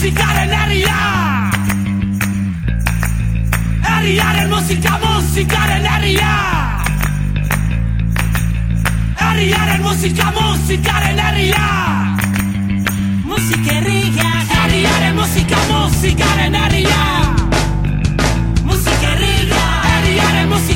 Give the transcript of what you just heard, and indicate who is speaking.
Speaker 1: musikaren herria Herriaren musika musikaren herria Herriaren musika musikaren herria Musikerria Herriaren musika musikaren herria Musikerria Herriaren musika